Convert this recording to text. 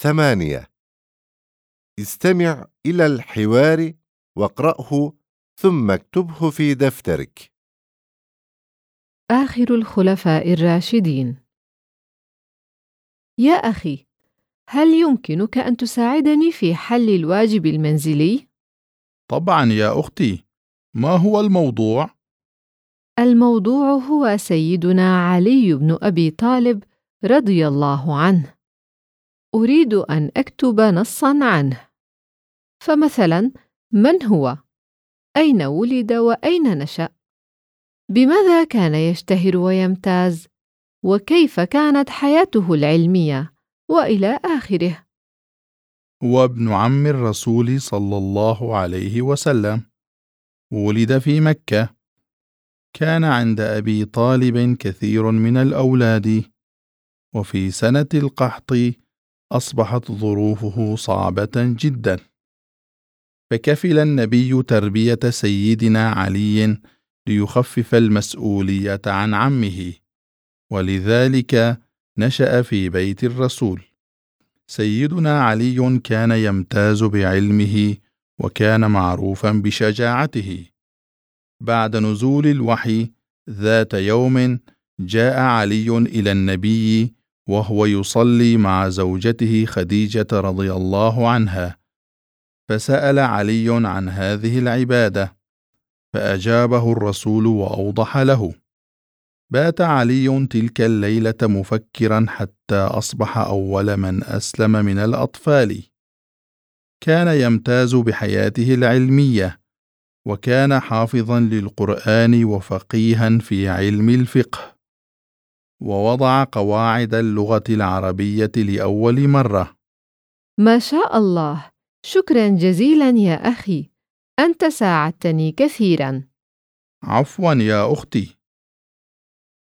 ثمانية استمع إلى الحوار واقرأه ثم اكتبه في دفترك آخر الخلفاء الراشدين يا أخي، هل يمكنك أن تساعدني في حل الواجب المنزلي؟ طبعا يا أختي ما هو الموضوع؟ الموضوع هو سيدنا علي بن أبي طالب رضي الله عنه. أريد أن أكتب نصًا عنه. فمثلاً، من هو؟ أين ولد وأين نشأ؟ بماذا كان يشتهر ويمتاز؟ وكيف كانت حياته العلمية؟ وإلى آخره. وابن عم الرسول صلى الله عليه وسلم ولد في مكة كان عند أبي طالب كثير من الأولاد وفي سنة القحط أصبحت ظروفه صعبة جدا. فكفل النبي تربية سيدنا علي ليخفف المسؤولية عن عمه ولذلك نشأ في بيت الرسول. سيدنا علي كان يمتاز بعلمه وكان معروفا بشجاعته. بعد نزول الوحي ذات يوم جاء علي إلى النبي وهو يصلي مع زوجته خديجة رضي الله عنها. فسأل علي عن هذه العبادة فأجابه الرسول وأوضح له. بات علي تلك الليلة مفكرا حتى أصبح أول من أسلم من الأطفال. كان يمتاز بحياته العلمية وكان حافظا للقرآن وفقيها في علم الفقه. ووضع قواعد اللغة العربية لأول مرة. ما شاء الله. شكرا جزيلا يا أخي. أنت ساعدتني كثيرا. عفوا يا أختي.